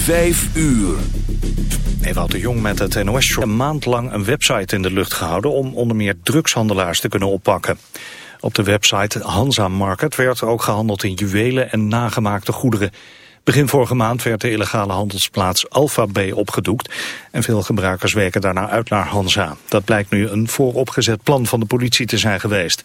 Vijf uur. Ewout de Jong met het NOS. Een maand lang een website in de lucht gehouden om onder meer drugshandelaars te kunnen oppakken. Op de website Hansa Market werd ook gehandeld in juwelen en nagemaakte goederen. Begin vorige maand werd de illegale handelsplaats Alpha B opgedoekt en veel gebruikers werken daarna uit naar Hansa. Dat blijkt nu een vooropgezet plan van de politie te zijn geweest.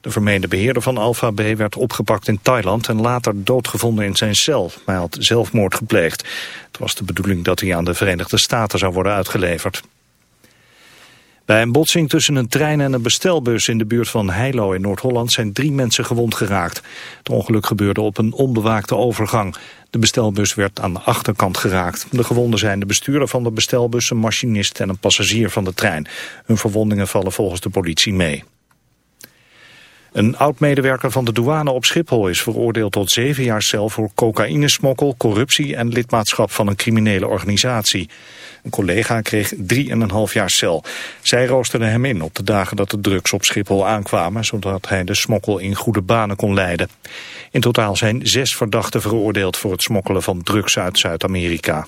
De vermeende beheerder van Alpha B werd opgepakt in Thailand en later doodgevonden in zijn cel. Hij had zelfmoord gepleegd. Het was de bedoeling dat hij aan de Verenigde Staten zou worden uitgeleverd. Bij een botsing tussen een trein en een bestelbus in de buurt van Heilo in Noord-Holland zijn drie mensen gewond geraakt. Het ongeluk gebeurde op een onbewaakte overgang. De bestelbus werd aan de achterkant geraakt. De gewonden zijn de bestuurder van de bestelbus, een machinist en een passagier van de trein. Hun verwondingen vallen volgens de politie mee. Een oud-medewerker van de douane op Schiphol is veroordeeld tot zeven jaar cel voor cocaïnesmokkel, corruptie en lidmaatschap van een criminele organisatie. Een collega kreeg 3,5 jaar cel. Zij roosterde hem in op de dagen dat de drugs op Schiphol aankwamen, zodat hij de smokkel in goede banen kon leiden. In totaal zijn zes verdachten veroordeeld voor het smokkelen van drugs uit Zuid-Amerika.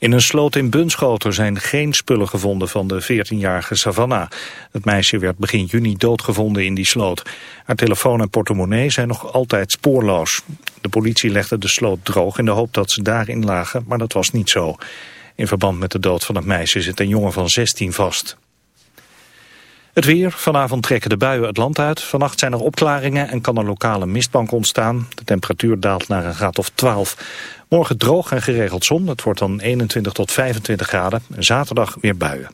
In een sloot in Bunschoten zijn geen spullen gevonden van de 14-jarige Savannah. Het meisje werd begin juni doodgevonden in die sloot. Haar telefoon en portemonnee zijn nog altijd spoorloos. De politie legde de sloot droog in de hoop dat ze daarin lagen, maar dat was niet zo. In verband met de dood van het meisje zit een jongen van 16 vast. Het weer. Vanavond trekken de buien het land uit. Vannacht zijn er opklaringen en kan er lokale mistbank ontstaan. De temperatuur daalt naar een graad of 12. Morgen droog en geregeld zon. Het wordt dan 21 tot 25 graden. Zaterdag weer buien.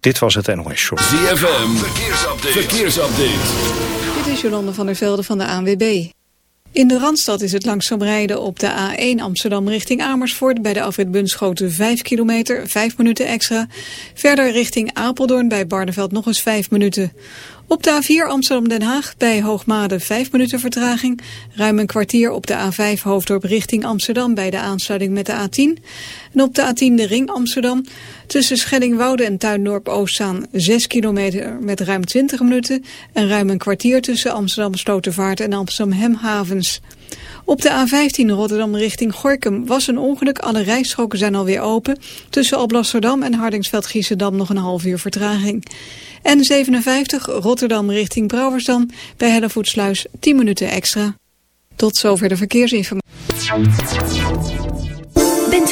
Dit was het NOS Show. ZFM. Verkeersupdate. Verkeersupdate. Dit is Jolande van der Velde van de ANWB. In de Randstad is het langzaam rijden op de A1 Amsterdam richting Amersfoort... bij de afrit Bunschoten 5 kilometer, 5 minuten extra. Verder richting Apeldoorn bij Barneveld nog eens 5 minuten. Op de A4 Amsterdam-Den Haag bij Hoogmade 5 minuten vertraging. Ruim een kwartier op de A5 Hoofddorp richting Amsterdam bij de aansluiting met de A10. En op de A10 de ring Amsterdam tussen Schellingwoude en Tuindorp-Oostzaan 6 kilometer met ruim 20 minuten. En ruim een kwartier tussen Amsterdam-Slotervaart en Amsterdam-Hemhavens. Op de A15 Rotterdam richting Gorkum was een ongeluk. Alle rijstroken zijn alweer open. Tussen Alblasserdam en Hardingsveld-Giessendam nog een half uur vertraging. En 57 Rotterdam richting Brouwersdam bij Hellevoetsluis 10 minuten extra. Tot zover de verkeersinformatie.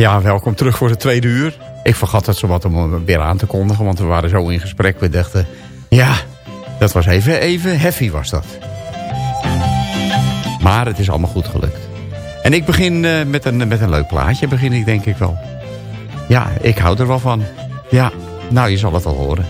Ja, welkom terug voor het tweede uur. Ik vergat het zo wat om hem weer aan te kondigen, want we waren zo in gesprek. We dachten, ja, dat was even, even heavy was dat. Maar het is allemaal goed gelukt. En ik begin uh, met, een, met een leuk plaatje, begin ik denk ik wel. ja, ik hou er wel van. Ja, nou, je zal het al horen.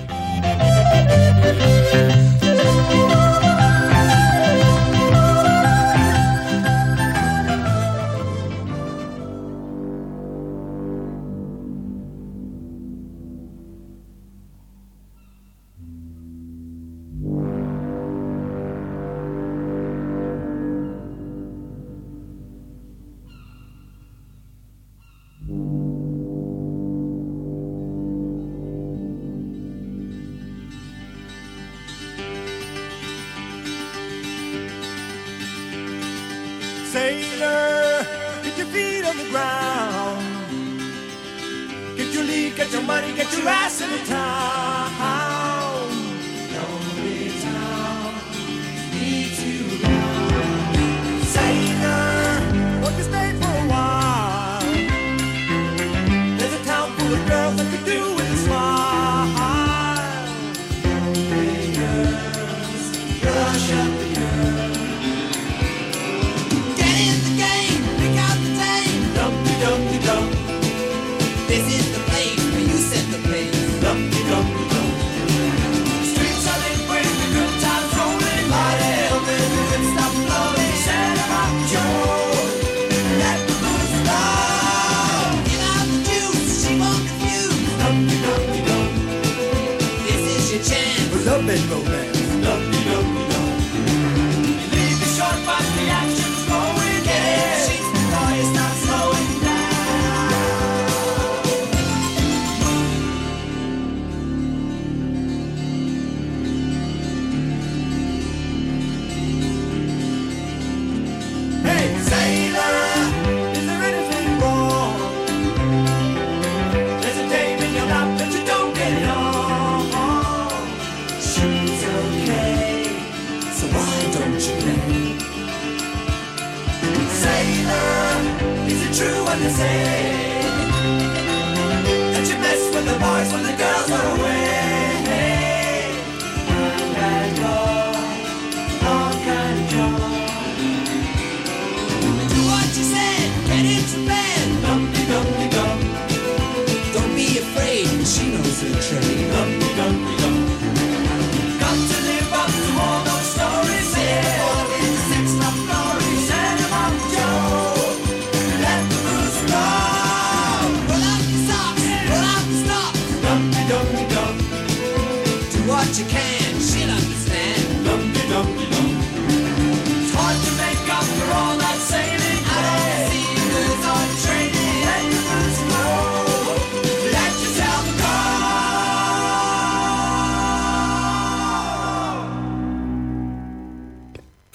Sailor, get your feet on the ground. Get your lead, get your money, get your ass in the town. Lonely town, you around. Sailor, won't you stay for a while? There's a town full of girls that could do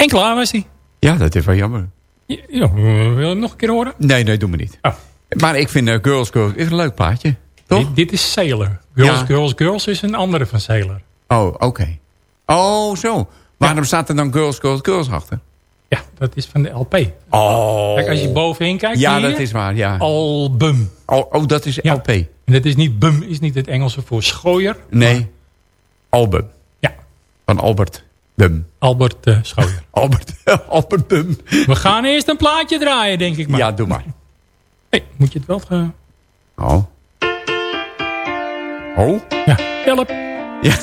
En klaar was hij. Ja, dat is wel jammer. Ja, ja, wil je hem nog een keer horen? Nee, nee, doe me niet. Oh. Maar ik vind eh, Girls Girls is een leuk plaatje. Toch? Dit, dit is Sailor. Girls, Ja. Girls, Girls is een andere van Sailor. Oh, oké. Oh, zo. Waarom staat er dan Girls Girls Girls achter? Ja, dat is van de LP. Oh. Kijk, als je bovenin kijkt Ja, dat is waar, ja. album. Oh, oh dat is. LP. En dat is niet bum, is niet het Engelse voor schooier. Nee. Album. Ja, Van Albert Bum. Albert eh Schooier. Albert, Albert Bum. We gaan eerst een plaatje draaien, denk ik maar. Ja, doe maar. Hey, moet je het wel... ge- Oh. Oh? Ja, help. Ja.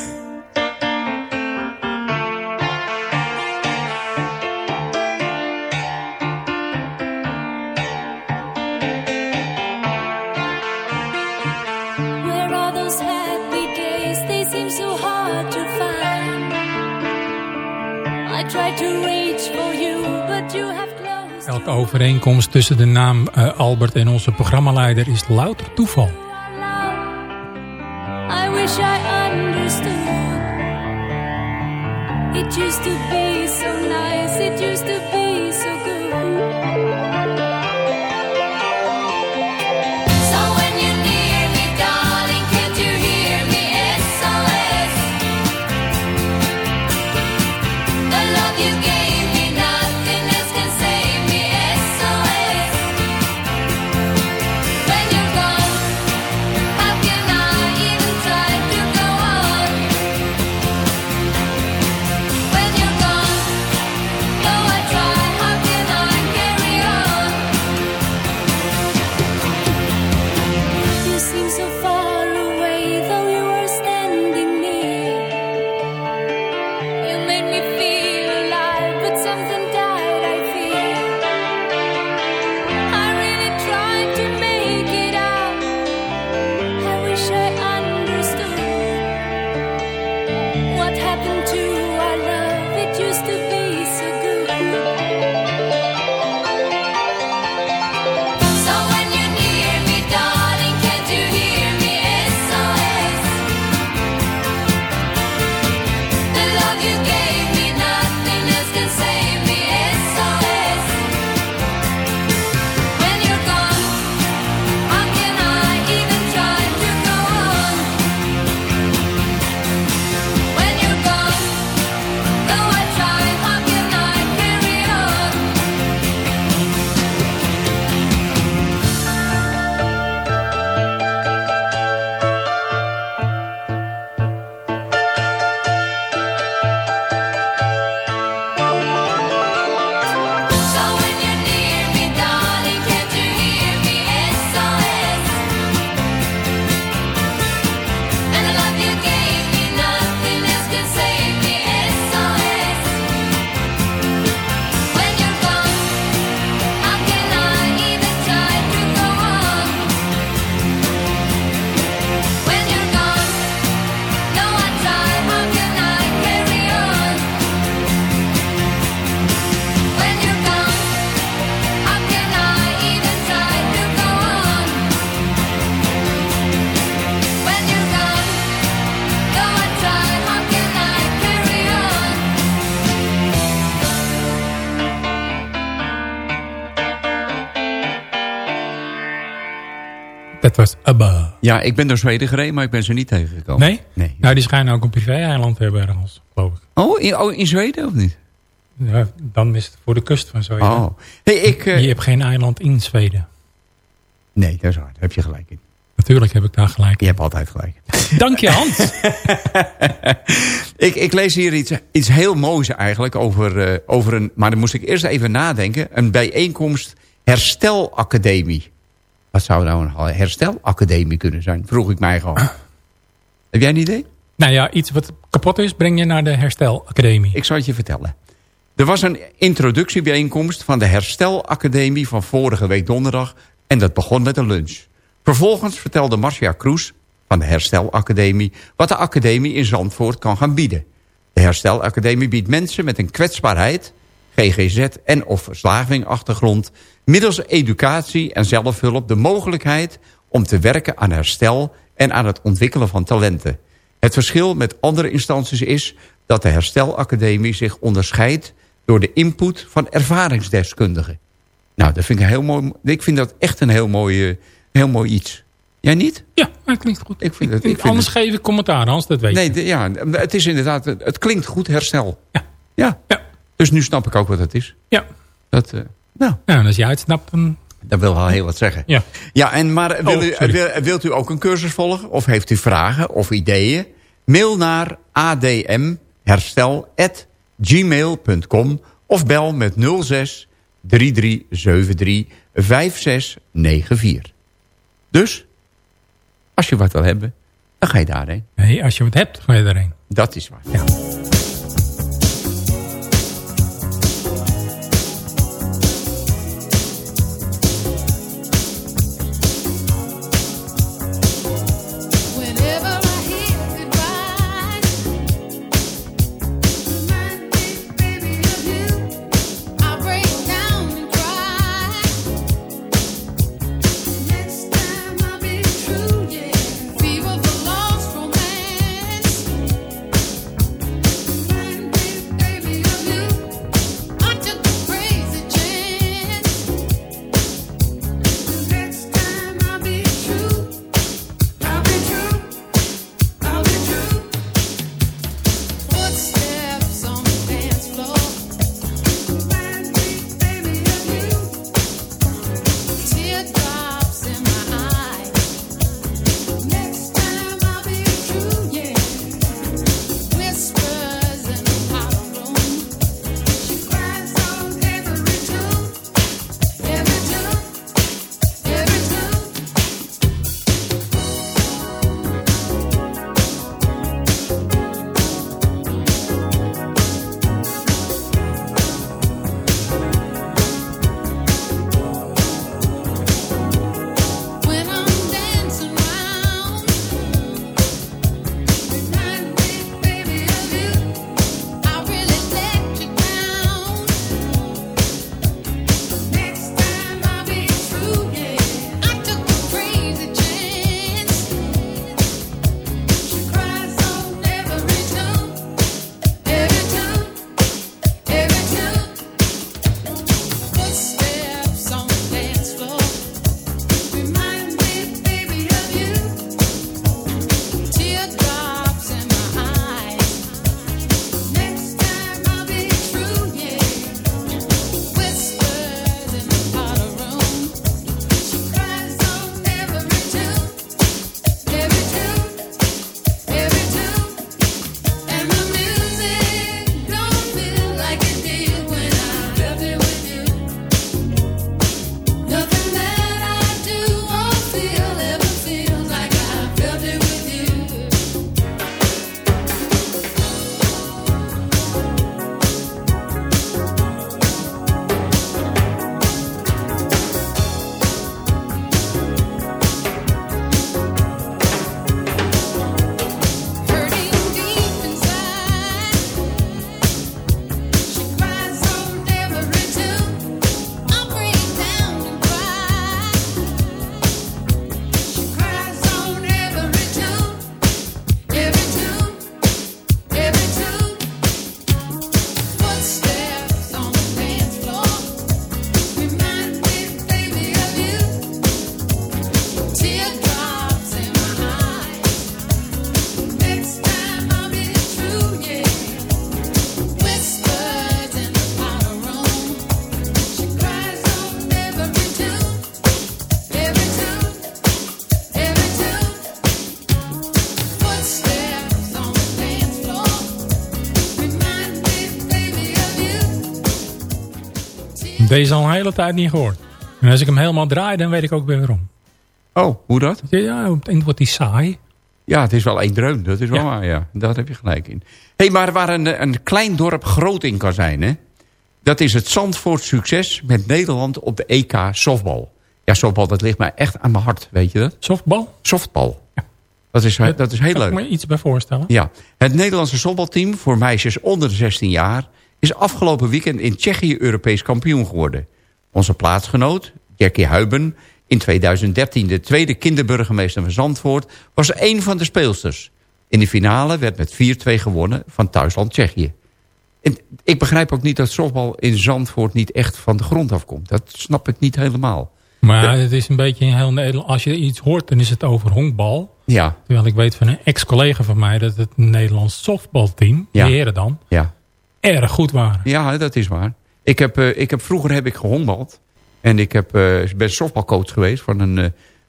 Elke overeenkomst tussen de naam eh, Albert en onze programmaleider is louter toeval. I wish I understood. It used to be so nice. It used to be so good. Ja, ik ben door Zweden gereden, maar ik ben ze niet tegengekomen. Nee? Nee. Nou, die schijnen ook een privé-eiland te hebben ergens, geloof ik. Oh, in, oh, in Zweden of niet? Ja, dan is het voor de kust van Zweden. Oh. Hey, ik, eh, Je hebt geen eiland in Zweden. Nee, dat is waar. Daar heb je gelijk in. Natuurlijk heb ik daar gelijk Je hebt altijd gelijk. Dank je, Hans. ik, ik lees hier iets, iets heel moois eigenlijk over, eh, over een... Maar dan moest ik eerst even nadenken. Een bijeenkomst Herstelacademie. Wat zou nou een herstelacademie kunnen zijn? Vroeg ik mij gewoon. Heb jij een idee? nou ja, iets wat kapot is, breng je naar de herstelacademie. Ik zal het je vertellen. Er was een introductiebijeenkomst van de Herstelacademie van vorige week donderdag. En dat begon met een lunch. Vervolgens vertelde Marcia Kroes van de Herstelacademie... wat de academie in Zandvoort kan gaan bieden. De Herstelacademie biedt mensen met een kwetsbaarheid... GGZ en of verslavingachtergrond... middels educatie en zelfhulp de mogelijkheid... om te werken aan herstel en aan het ontwikkelen van talenten. Het verschil met andere instanties is... dat de Herstelacademie zich onderscheidt... door de input van ervaringsdeskundigen. Nou, dat vind ik, heel mooi, ik vind dat echt een heel mooi, eh, heel mooi iets. Jij niet? Ja, dat klinkt goed. Ik vind het- ik vind Anders het- geef ik commentaar, Hans, dat weet je. Nee, ja, het is inderdaad, het klinkt goed, herstel. Ja. Ja. Ja. Dus nu snap ik ook wat het is. Ja. Dat, eh, nou, ja, en als je uitsnapt, dan... dat wil wel heel wat zeggen. Ja. Ja, en maar wil Oh, u, wil, wilt u ook een cursus volgen? Of heeft u vragen of ideeën? Mail naar admherstel.gmail.com of bel met 06 3373 5694. Dus, als je wat wil hebben, dan ga je daarheen. Nee, als je wat hebt, ga je erheen. Dat is waar. Ja. Deze al een hele tijd niet gehoord. En als ik hem helemaal draai, dan weet ik ook weer waarom. Oh, hoe dat? Ja, op het eind wordt hij saai. Ja, het is wel één dreun. Dat is wel Ja. waar, ja. Daar heb je gelijk in. hey, maar waar een, een klein dorp groot in kan zijn, hè? Dat is het Zandvoort succes met Nederland op de EK softbal. Ja, softbal, dat ligt mij echt aan mijn hart, weet je dat? Softbal? Softbal. Dat is, dat is heel Kan ik leuk. me iets bij voorstellen? Ja, het Nederlandse softbalteam voor meisjes onder de 16 jaar... is afgelopen weekend in Tsjechië Europees kampioen geworden. Onze plaatsgenoot, Jackie Huiben... in 2013 de tweede kinderburgemeester van Zandvoort... was een van de speelsters. In de finale werd met 4-2 gewonnen van thuisland Tsjechië. En ik begrijp ook niet dat softbal in Zandvoort niet echt van de grond afkomt. Dat snap ik niet helemaal. Maar het is een beetje in heel Nederland. Als je iets hoort, dan is het over honkbal. Ja, Terwijl ik weet van een ex-collega van mij... dat het Nederlands softbalteam, Ja. de heren dan, ja. Erg goed waren. Ja, dat is waar. Ik heb, eh, ik heb, vroeger heb ik gehongbald. En ik heb, eh, ben softbalcoach geweest van een, eh,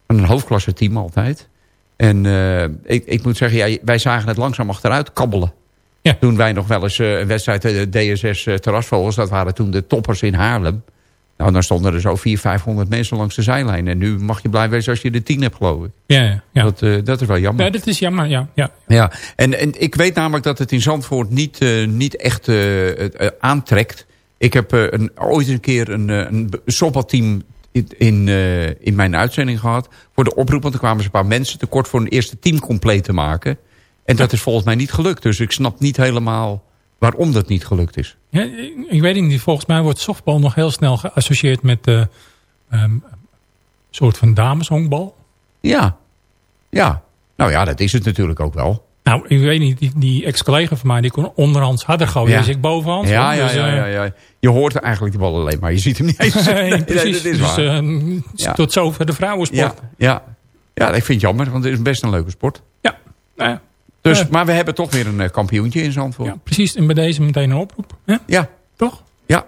van een hoofdklasse team altijd. En eh, ik, ik moet zeggen, ja, wij zagen het langzaam achteruit kabbelen. Ja. Toen wij nog wel eens eh, een wedstrijd eh, DSS Terrasvogels, dat waren toen de toppers in Haarlem. Nou, dan stonden er zo 400, 500 mensen langs de zijlijn. En nu mag je blij wezen als je de tien hebt, geloof ik. Ja, ja. ja. Dat, eh, dat is wel jammer. Ja, dat is jammer, ja. ja. Ja, en, en ik weet namelijk dat het in Zandvoort niet, eh, niet echt eh, aantrekt. Ik heb een, ooit een keer een, een softbalteam in, in, in mijn uitzending gehad. Voor de oproep, want er kwamen ze een paar mensen tekort voor een eerste team compleet te maken. En dat is volgens mij niet gelukt. Dus ik snap niet helemaal waarom dat niet gelukt is. Ja, ik, weet niet. Volgens mij wordt softbal nog heel snel geassocieerd met ehm, een soort van dameshonkbal. Ja, ja. Nou ja, dat is het natuurlijk ook wel. Nou, ik weet niet, die, die ex-collega van mij, die kon onderhands harder gooien. Ja. Dus ik bovenhands. Ja, ja, Dus, ja, eh, ja, ja. Je hoort eigenlijk de bal alleen maar. Je ziet hem niet eens. nee, Nee, precies. dat is dus, waar. eh, Ja. Tot zover de vrouwensport. Ja, ja. ja, ik vind het jammer, want het is best een leuke sport. Ja, nou ja. Dus, maar we hebben toch weer een eh, kampioentje in Zandvoort. Ja, precies. En bij deze meteen een oproep. hè? Ja, Toch? ja.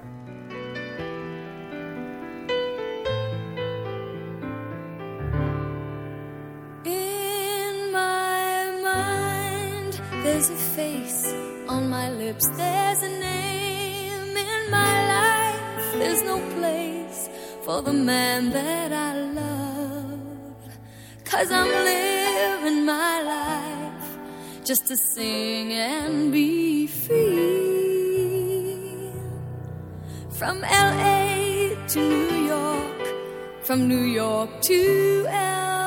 In my mind, there's a face. On my lips, there's a name. In my life, there's no place for the man that I love. Cause I'm living my life just to sing and be free. From LA to New York, from New York to LA.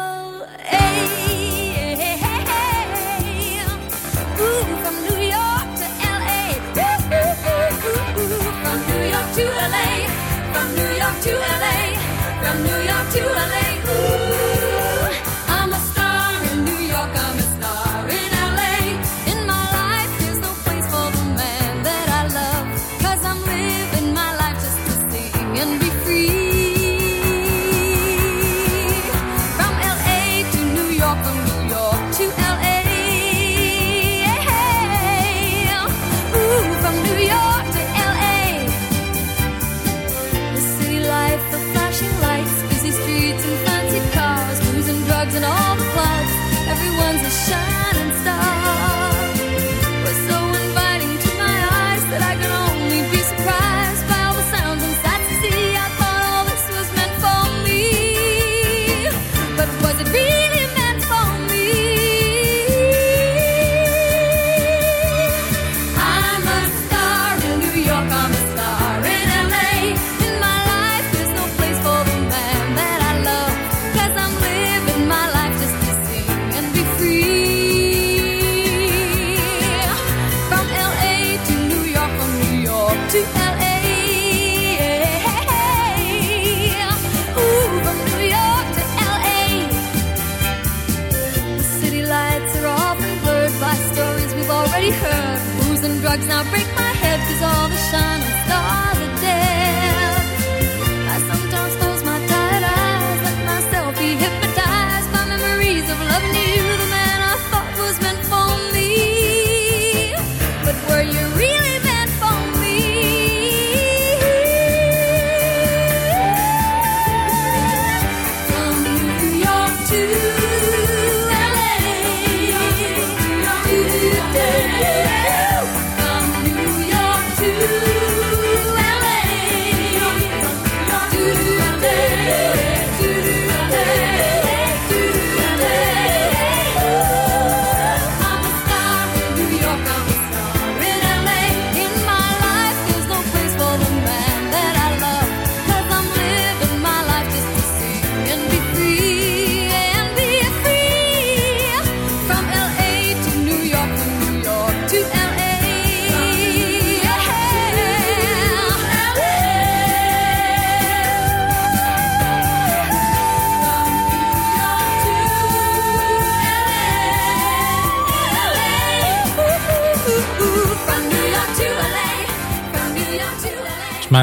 Ooh, from New York to LA. Ooh, ooh. From New York to LA. From New York to LA.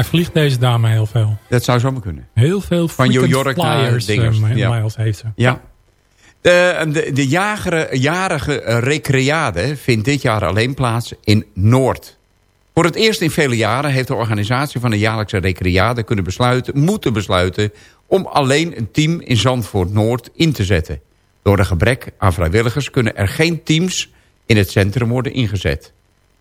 Vliegt deze dame heel veel. Dat zou zomaar kunnen. Heel veel Van New York naar flyers dingers, eh, ja. miles heeft ze. Ja. De, de, de jagere, jarige eh, recreade vindt dit jaar alleen plaats in Noord. Voor het eerst in vele jaren heeft de organisatie van de jaarlijkse recreade kunnen besluiten, moeten besluiten om alleen een team in Zandvoort Noord in te zetten. Door een gebrek aan vrijwilligers kunnen er geen teams in het centrum worden ingezet.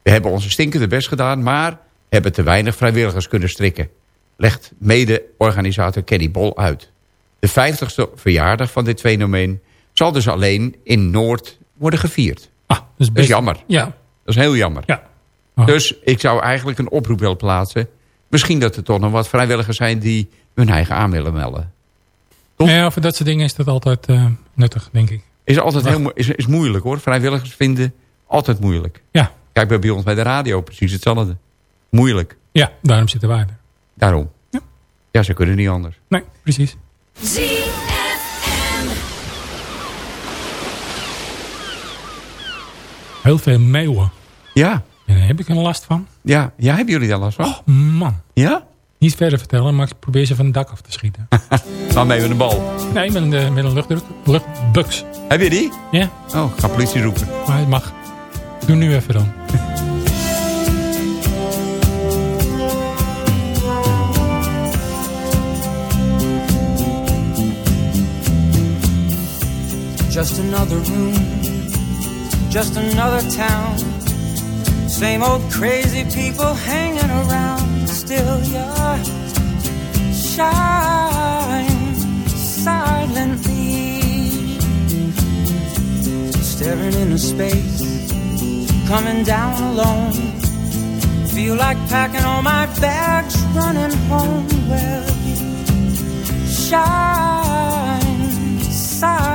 We hebben onze stinkende best gedaan, maar hebben te weinig vrijwilligers kunnen strikken. Legt mede-organisator Kenny Bol uit. De 50ste verjaardag van dit fenomeen zal dus alleen in Noord worden gevierd. Ah, dat is Dat best... is jammer. Ja, Dat is heel jammer. ja. Ah. Dus ik zou eigenlijk een oproep willen plaatsen. Misschien dat er toch nog wat vrijwilligers zijn die hun eigen aan willen melden. Toch? Ja, voor dat soort dingen is dat altijd eh, nuttig, denk ik. Is altijd Wacht. heel, mo- is, is moeilijk hoor. Vrijwilligers vinden altijd moeilijk. Ja, Kijk bij, bij ons bij de radio precies hetzelfde. Moeilijk. ja daarom zitten wij er. Daarom. Ja. Ja, ze kunnen niet anders. Nee, precies. Heel veel meeuwen. Ja. En daar heb ik er last van. Ja, ja hebben jullie daar last van? Oh, man. Ja? Niet verder vertellen, maar ik probeer ze van het dak af te schieten. Waarmee met een bal. nee, met een, eh, met een luchtdruk. Luchtbuks. Heb je die? Ja, Oh, ik ga politie roepen. maar het mag. Doe nu even dan. Just another room, just another town. Same old crazy people hanging around. Still, you shine silently, staring into space, coming down alone. Feel like packing all my bags, running home. Well, you shine silently.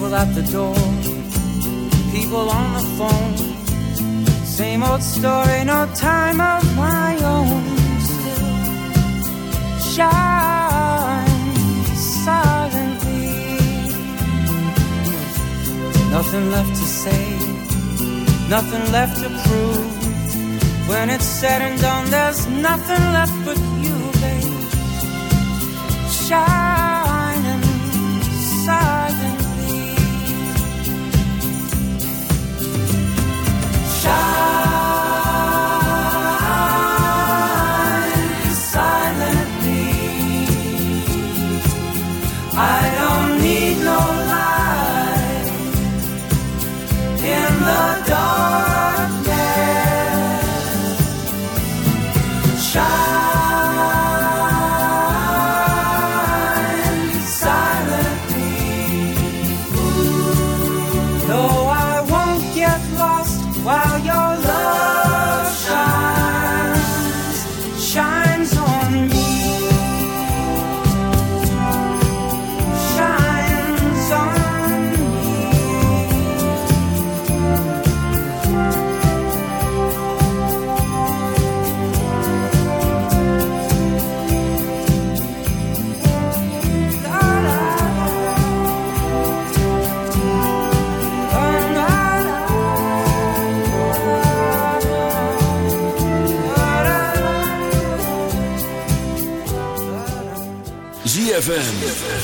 People at the door people on the phone. Same old story, no time of my own. Still shine silently. Nothing left to say, nothing left to prove. When it's said and done, there's nothing left but you, babe. Shining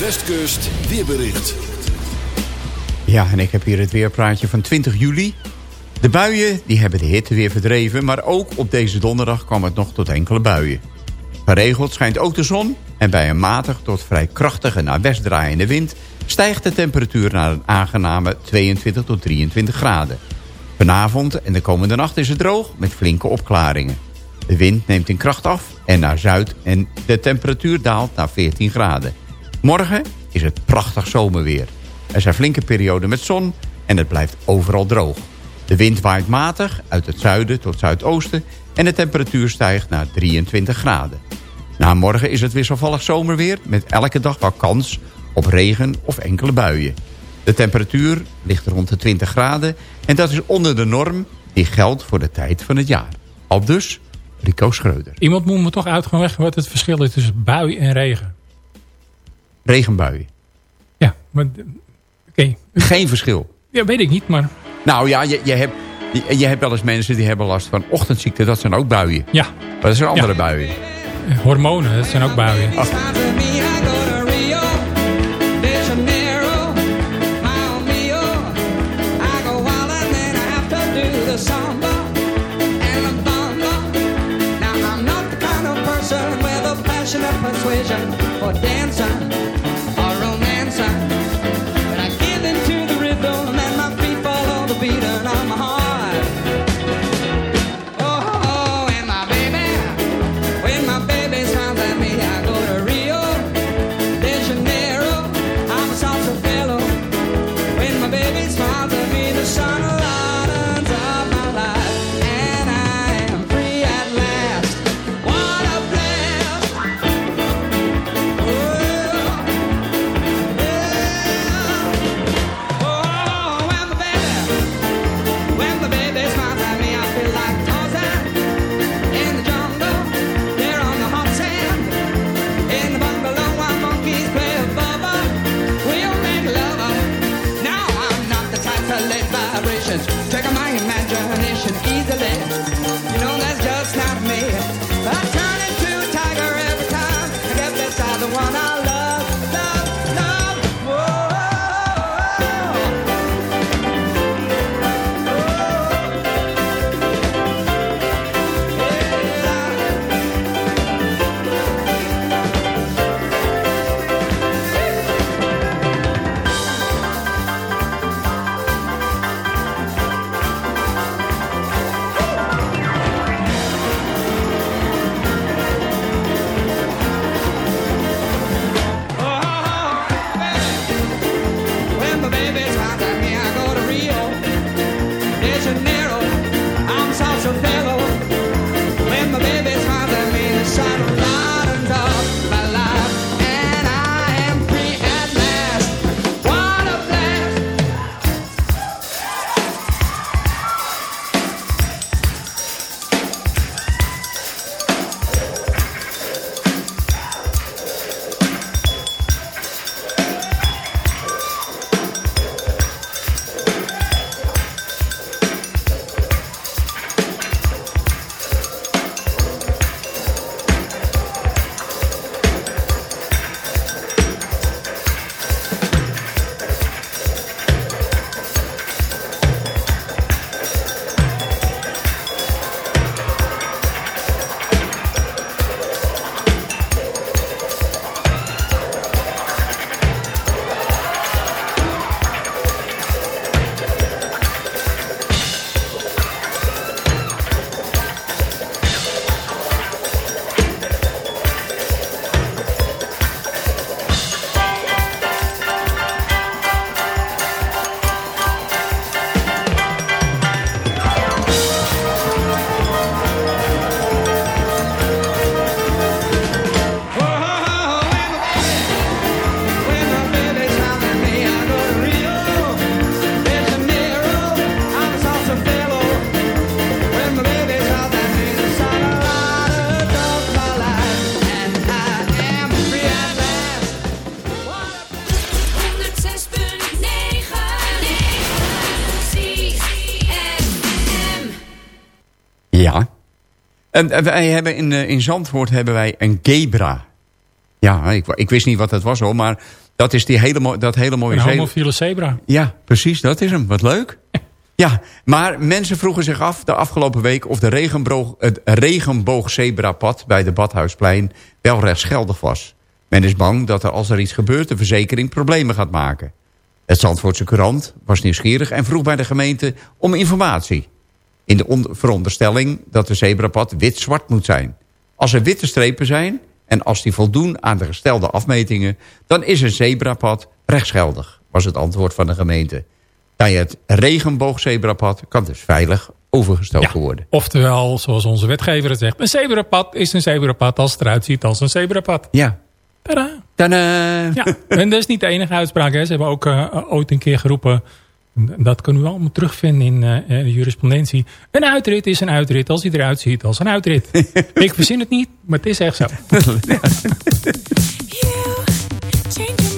Westkust, weerbericht. Ja, en ik heb hier het weerpraatje van 20 juli. De buien die hebben de hitte weer verdreven... maar ook op deze donderdag kwam het nog tot enkele buien. Geregeld schijnt ook de zon en bij een matig tot vrij krachtige naar west draaiende wind... stijgt de temperatuur naar een aangename 22 tot 23 graden. Vanavond en de komende nacht is het droog met flinke opklaringen. De wind neemt in kracht af en naar zuid en de temperatuur daalt naar 14 graden. Morgen is het prachtig zomerweer. Er zijn flinke perioden met zon en het blijft overal droog. De wind waait matig uit het zuiden tot zuidoosten... en de temperatuur stijgt naar 23 graden. Na morgen is het wisselvallig zomerweer... met elke dag wel kans op regen of enkele buien. De temperatuur ligt rond de 20 graden... en dat is onder de norm die geldt voor de tijd van het jaar. Al dus Rico Schreuder. Iemand moet me toch uit gaan leggen wat het verschil is tussen bui en regen. Regenbuien. Ja, maar... Oké. Geen verschil. Ja, weet ik niet, maar... Nou ja, je, je, hebt, je, je hebt wel eens mensen die hebben last van ochtendziekte. Dat zijn ook buien. Ja. Maar dat zijn andere Ja. buien. Eh, Hormonen, dat zijn ook buien. En, wij hebben in, eh, in Zandvoort hebben wij een gebra. Ja, ik, ik wist niet wat dat was hoor, maar dat is die hele, dat hele mooie Een homofiele zebra. Ja, precies, dat is hem. Wat leuk. Ja, maar mensen vroegen zich af de afgelopen week... of de regenboog, het regenboogzebrapad bij de Badhuisplein wel rechtsgeldig was. Men is bang dat er als er iets gebeurt... de verzekering problemen gaat maken. Het Zandvoortse Courant was nieuwsgierig en vroeg bij de gemeente om informatie. In de on- veronderstelling dat de zebrapad wit-zwart moet zijn. Als er witte strepen zijn en als die voldoen aan de gestelde afmetingen... dan is een zebrapad rechtsgeldig, was het antwoord van de gemeente. Bij het regenboogzebrapad kan dus veilig overgestoken worden. Oftewel, zoals onze wetgever het zegt... een zebrapad is een zebrapad als het eruit ziet als een zebrapad. Ja. Tadaa. Tadaa. Ja, en dat is niet de enige uitspraak. Hè. Ze hebben ook eh, ooit een keer geroepen... dat kunnen we allemaal terugvinden in eh, de jurisprudentie. Een uitrit is een uitrit als hij eruit ziet als een uitrit. Ik verzin het niet, maar het is echt zo.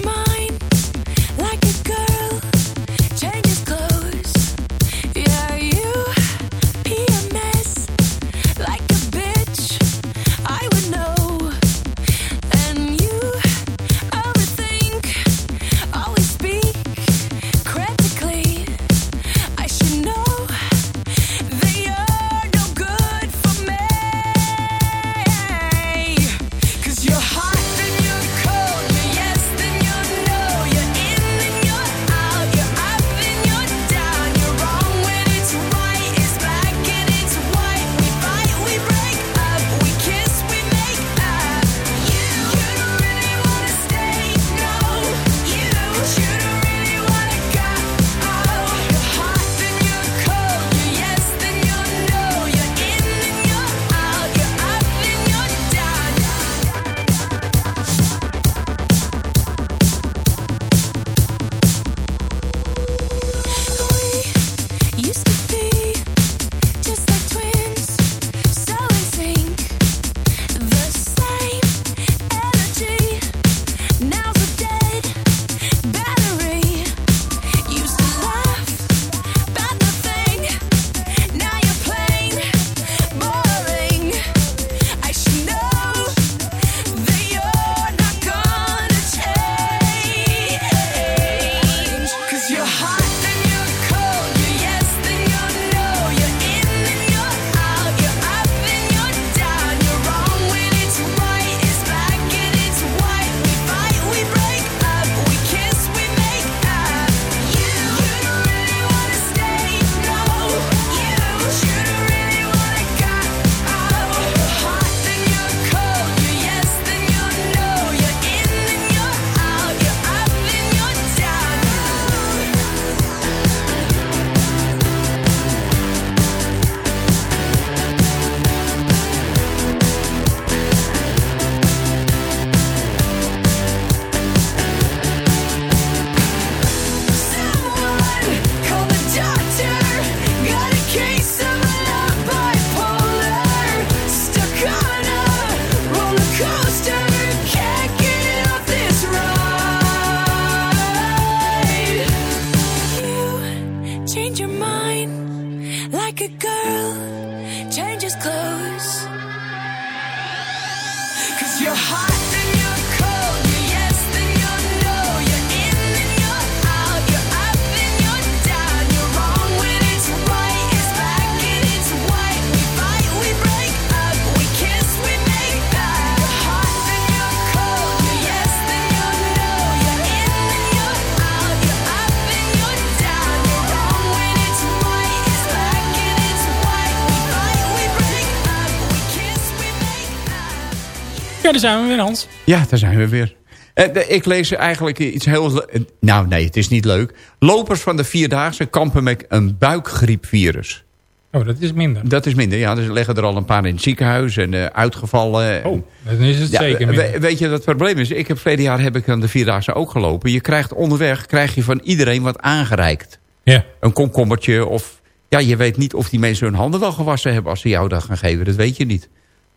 daar zijn we weer, Hans. Ja, daar zijn we weer. Eh, ik lees eigenlijk iets heel... eh, Nou, nee, het is niet leuk. Lopers van de Vierdaagse kampen met een buikgriepvirus. Oh, dat is minder. Dat is minder, ja. Er liggen er al een paar in het ziekenhuis en eh, uitgevallen. Oh, dan is het Ja, zeker minder. weet je wat het probleem is? Ik heb verleden jaar heb ik aan de Vierdaagse ook gelopen. Je krijgt onderweg krijg je van iedereen wat aangereikt. Ja. Een komkommertje of... Ja, je weet niet of die mensen hun handen wel gewassen hebben... als ze jou dat gaan geven. Dat weet je niet.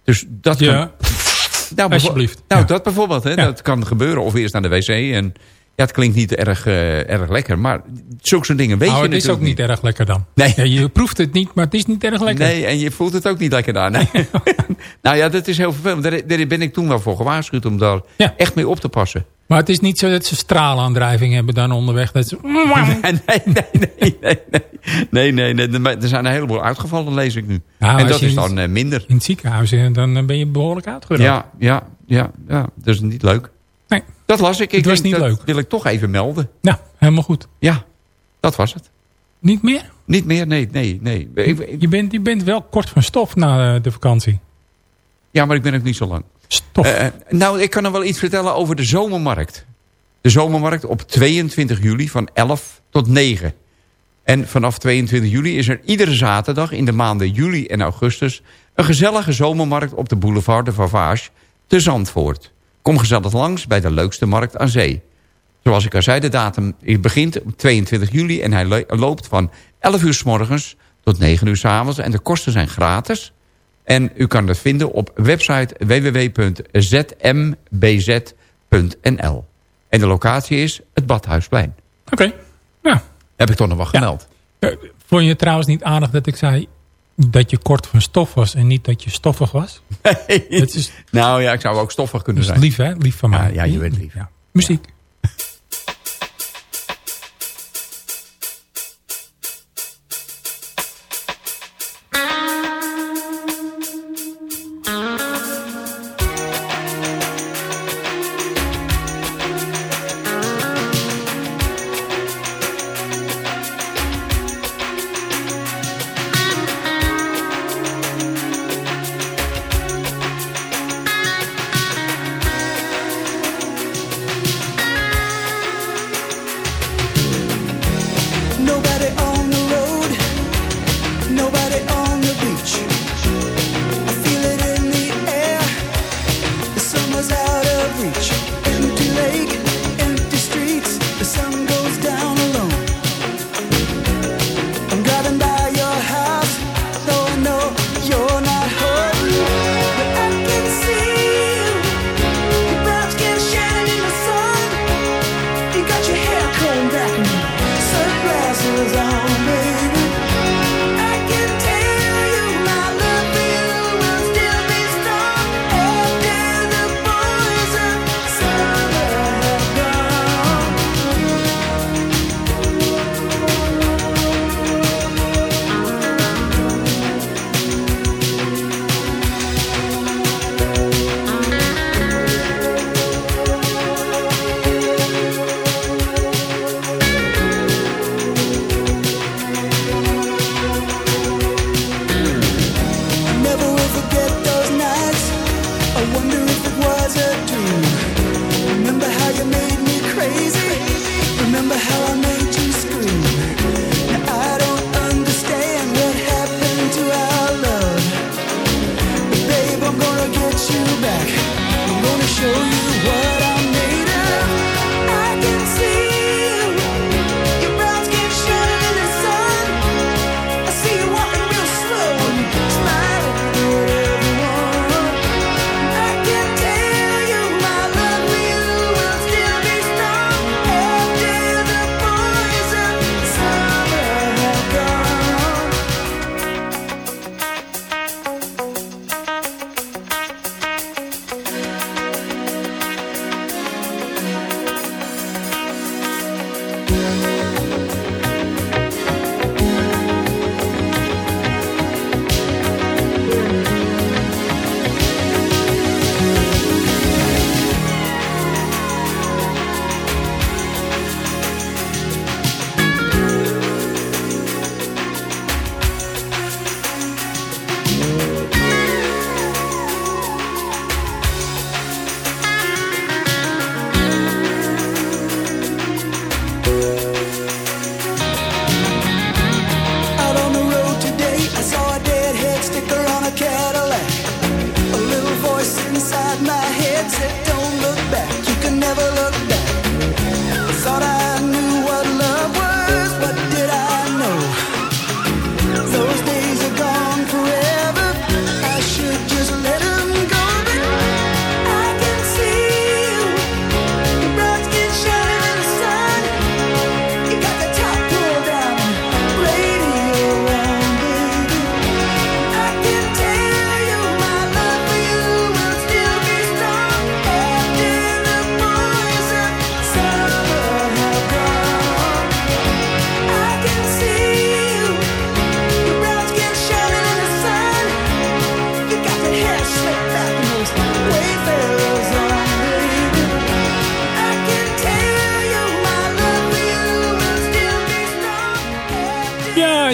Dus dat kan... Nou, alsjeblieft. Nou, Ja. dat bijvoorbeeld. Hè, Ja. Dat kan gebeuren. Of eerst naar de wc. En ja, het klinkt niet erg, eh, erg lekker. Maar zulke soort dingen weet nou, je het is ook niet erg lekker dan. Nee. Ja, je proeft het niet, maar het is niet erg lekker. Nee, en je voelt het ook niet lekker daar. Nee. nou ja, dat is heel vervelend. Daar, daar ben ik toen wel voor gewaarschuwd om daar Ja. echt mee op te passen. Maar het is niet zo dat ze straalaandrijving hebben dan onderweg. Dat ze... Nee, nee, nee, nee, nee. nee, nee, nee, er zijn een heleboel uitgevallen, lees ik nu. Nou, en dat is dan eh, minder. In het ziekenhuis, dan ben je behoorlijk uitgerookt. Ja, ja, ja, ja, dat is niet leuk. Dat las ik. ik Het was denk, niet dat leuk. wil ik toch even melden. Nou, helemaal goed. Ja, dat was het. Niet meer? Niet meer, nee, nee, nee. Ik- ik- Je bent, je bent wel kort van stof na eh, de vakantie. ja, maar ik ben ook niet zo lang. Stof. Eh, nou, ik kan nog wel iets vertellen over de zomermarkt. De zomermarkt op 22 juli van 11 tot 9. En vanaf 22 juli is er iedere zaterdag in de maanden juli en augustus... een gezellige zomermarkt op de boulevard de Vavage te Zandvoort. Kom gezellig langs bij de leukste markt aan zee. Zoals ik al zei, de datum begint op 22 juli... en hij lo- loopt van 11 uur s morgens tot 9 uur s avonds. En de kosten zijn gratis. En u kan dat vinden op website www.zmbz.nl. En de locatie is het Badhuisplein. Oké. Nou, Heb ik toch nog wat gemeld. eh, vond je het trouwens niet aardig dat ik zei dat je kort van stof was en niet dat je stoffig was? Het is, Nou ja, ik zou ook stoffig kunnen zijn. lief, hè? Lief van mij. ja, je bent lief. Ja. Muziek.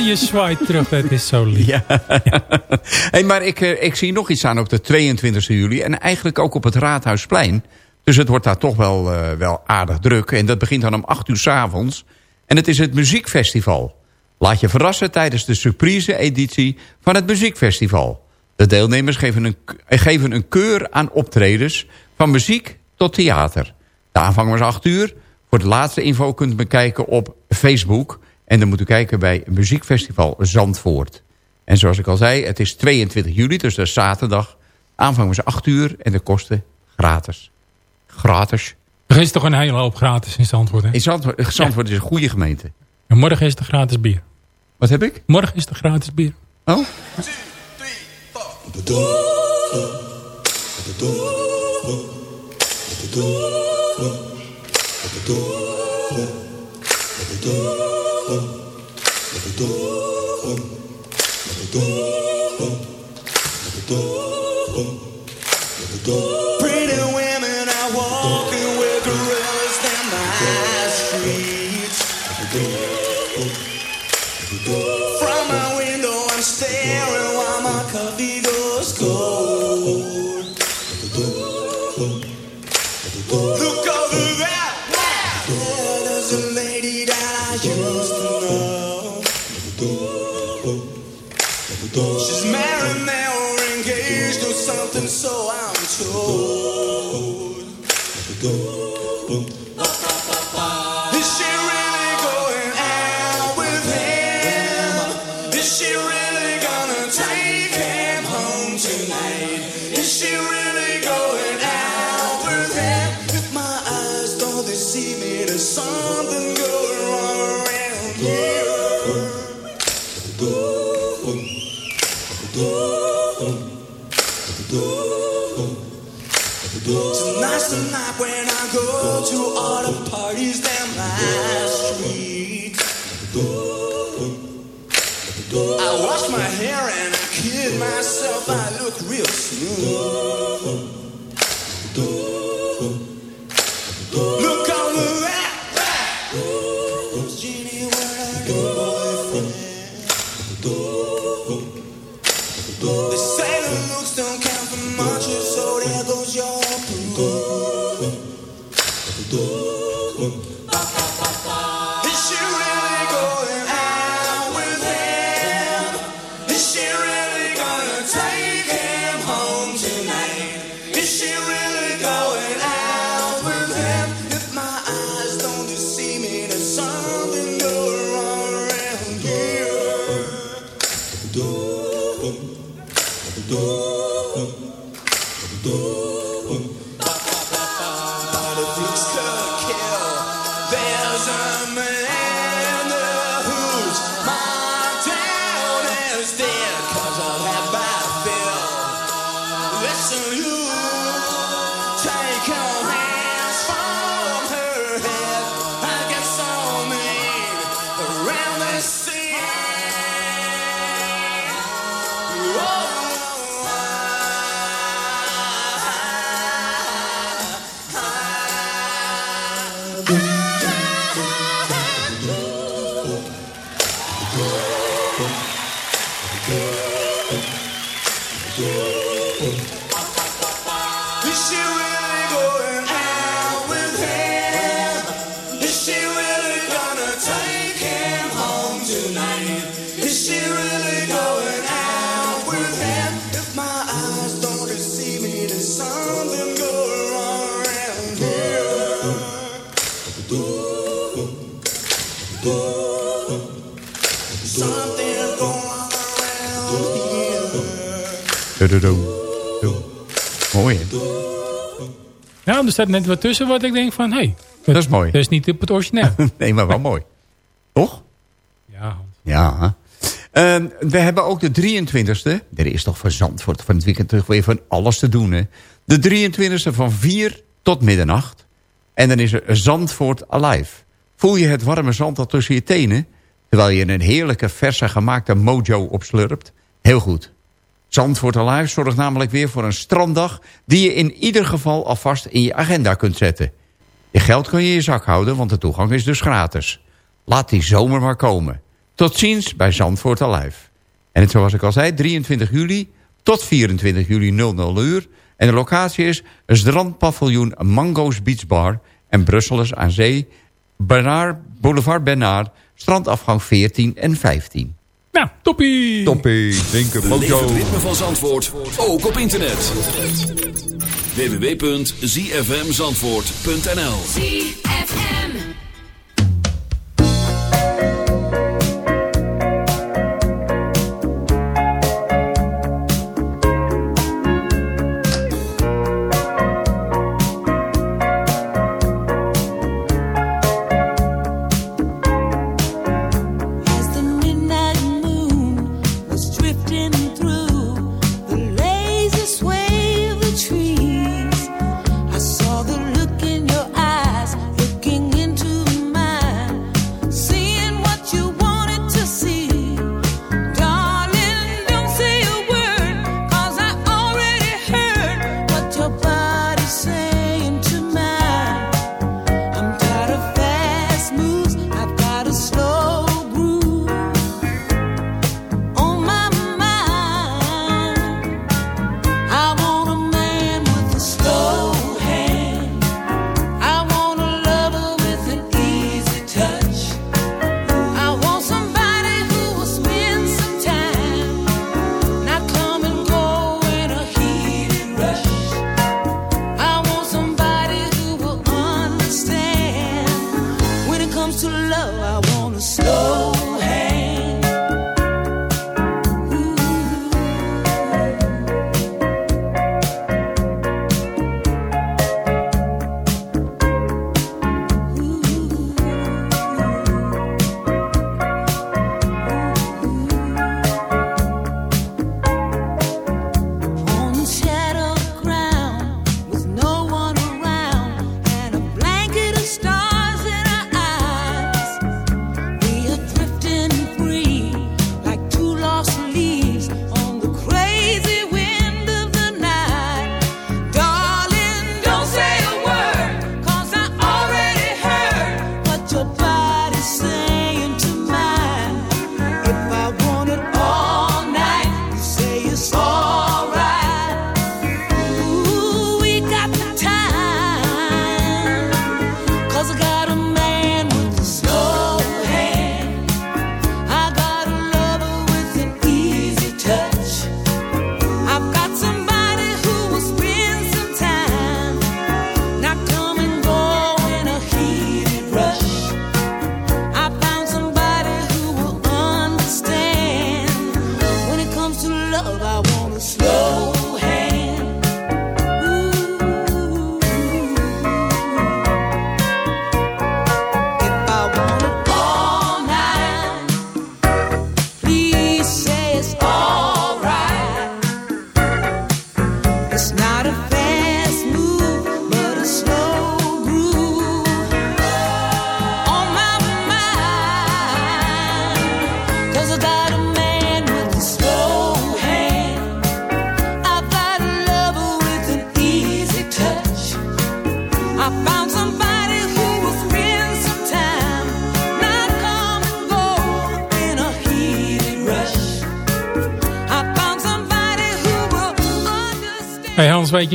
Je zwaait terug. Het is zo lief. Ja. hey, maar ik, eh, ik zie nog iets aan op de 22 juli. En eigenlijk ook op het Raadhuisplein. Dus het wordt daar toch wel, eh, wel aardig druk. En dat begint dan om 8 uur s avonds. En het is het muziekfestival. Laat je verrassen tijdens de surprise-editie van het muziekfestival. De deelnemers geven een, geven een keur aan optredens... van muziek tot theater. De aanvang was 8 uur. Voor de laatste info kunt u bekijken op Facebook... En dan moet u kijken bij Muziekfestival Zandvoort. En zoals ik al zei, het is 22 juli, dus dat is zaterdag. Aanvang was 8 uur en de kosten gratis. Gratis. Er is toch een hele hoop gratis in Zandvoort, hè? In Zandvoort, Zandvoort is een goede gemeente. En morgen is er gratis bier. Wat heb ik? Morgen is er gratis bier. Oh? Look over there. There, there's a lady that I used She's married now or engaged or something, so I'm told. Mooi, hè? Nou, er staat net wat tussen wat ik denk van... Hé, hey, Dat is mooi. dat is niet op het origineel. Nee, maar wel mooi. Toch? ja, Ja. Ehm, we hebben ook de 23e. Er is toch voor Zandvoort van het weekend terug weer van alles te doen. Hè? De 23e van 4 tot middernacht. En dan is er Zandvoort Alive. Voel je het warme zand al tussen je tenen? Terwijl je een heerlijke verse gemaakte mojo opslurpt? Heel goed. Zandvoort Alive zorgt namelijk weer voor een stranddag... die je in ieder geval alvast in je agenda kunt zetten. Je geld kun je in je zak houden, want de toegang is dus gratis. Laat die zomer maar komen. Tot ziens bij Zandvoort Alive. En het, zoals ik al zei, 23 juli tot 24 juli 00 uur. En de locatie is Strandpaviljoen Mango's Beach Bar... en Brusselers aan Zee, Bernard, Boulevard Bernard... strandafgang 14 en 15. Nou, toppie. Toppie, denken, Beleef het ritme van Zandvoort, ook op internet. www.zfmzandvoort.nl ZFM.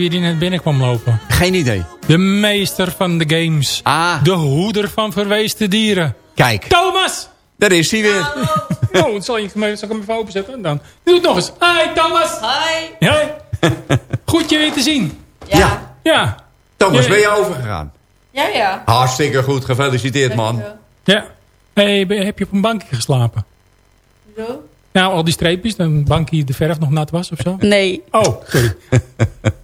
Wie die net binnenkwam lopen? Geen idee. De meester van de games. Ah, De hoeder van verweesde dieren. kijk. Thomas! Daar is hij weer. Oh, zal, je, zal ik hem even openzetten? Dan. Doe het nog eens. Hi Thomas! Hi. Hoi. Goed je weer te zien. Ja. Ja. Thomas, Ja. ben je overgegaan? Ja, ja. Hartstikke goed, gefeliciteerd man. Ja. Hey, ben- heb je op een bankje geslapen? Zo? Nou, al die streepjes, een bankje de verf nog nat was of zo? Nee. Oh, sorry.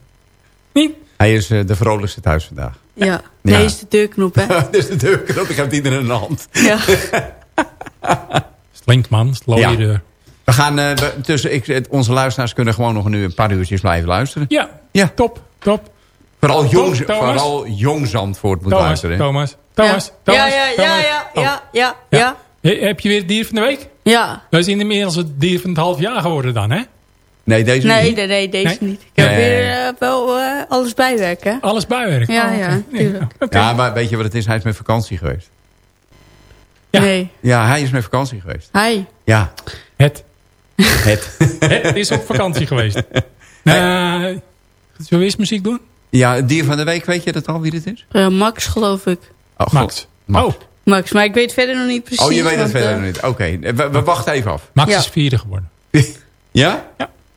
Niet? Hij is eh, de vrolijkste thuis vandaag. Ja. Nee, is de deurknop, hè? Dit is de deurknop, ik heb die er in de hand. ja. Slinkt man, slooie Ja. deur. We gaan eh, we- tussen, ik, het- onze luisteraars kunnen gewoon nog nu een paar uurtjes blijven luisteren. Ja, Ja. top, top. Vooral jong, Thomas? vooral jong Zandvoort moet Thomas, luisteren. hè? Thomas, Thomas, ja. Thomas. ja, ja, Thomas. ja, ja, Oh. ja, ja, Ja. ja. He- Heb je weer het dier van de week? Ja. Dat is inmiddels het dier van het half jaar geworden dan, hè? Nee, deze Nee, niet. nee, nee, deze Nee? niet. Ik heb Nee. weer eh, wel eh, alles bijwerken. Alles bijwerk. Ja, Oh, ja, Nee. Ja, maar weet je wat het is? Hij is met vakantie geweest. Ja. Nee. Ja, hij is met vakantie geweest. Hi. Ja, Het. het. Het is op vakantie geweest. Uh, zullen we eens muziek doen? ja, het dier van de week, weet je dat al wie dit is? Max, geloof ik. Oh. Max. Max. Oh, Max, maar ik weet verder nog niet precies. Oh, je weet het verder nog niet. Oké, we, we wachten even af. Max Ja. is vierde geworden. Ja? Ja.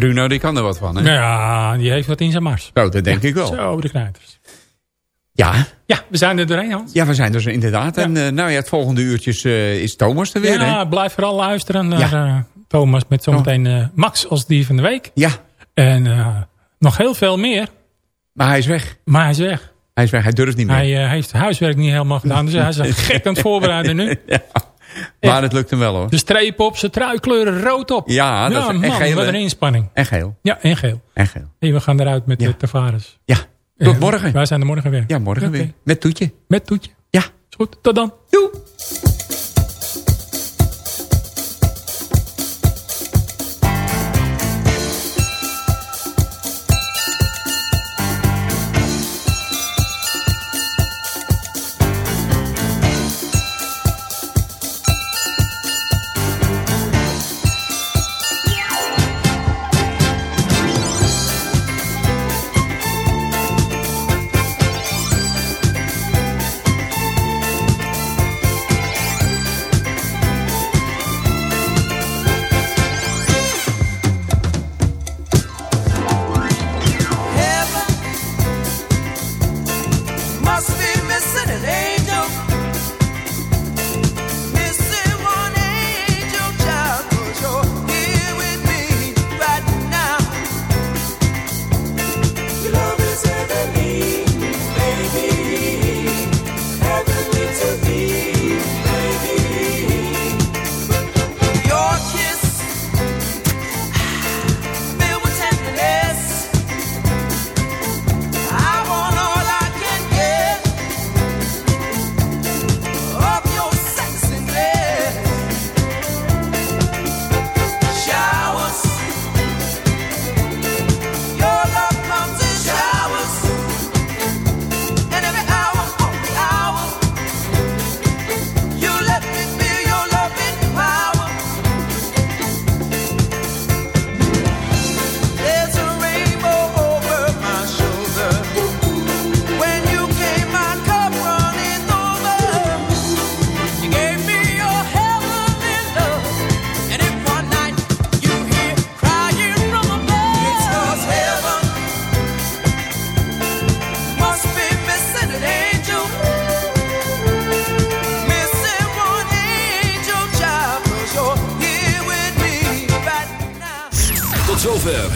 Bruno, die kan er wat van, hè? Ja, die heeft wat in zijn mars. Zo, dat denk ik wel. Zo, de knijters. Ja, Ja, we zijn er doorheen, Hans. ja, we zijn dus inderdaad. En eh, nou ja, het volgende uurtjes eh, is Thomas er weer, Ja, hè? blijf vooral luisteren naar Ja. Oh. eh, Thomas met zometeen eh, Max als dier van de week. Ja, En nog heel veel meer, maar hij is weg. maar hij is weg. Hij is weg, hij durft niet meer. Hij heeft huiswerk niet helemaal gedaan, dus hij is gek aan het voorbereiden nu. ja. Maar het lukt hem wel, hoor. De streep op, zijn truikleuren rood op. Ja, dat is man, echt geel, wat een inspanning. En geel. Ja, en geel. En geel. Hey, we gaan eruit met Ja. de Tavares. Ja, tot morgen. Wij zijn er morgen weer. Ja, morgen weer. Met Toetje. Met Toetje. Ja. Is goed, tot dan. Doei.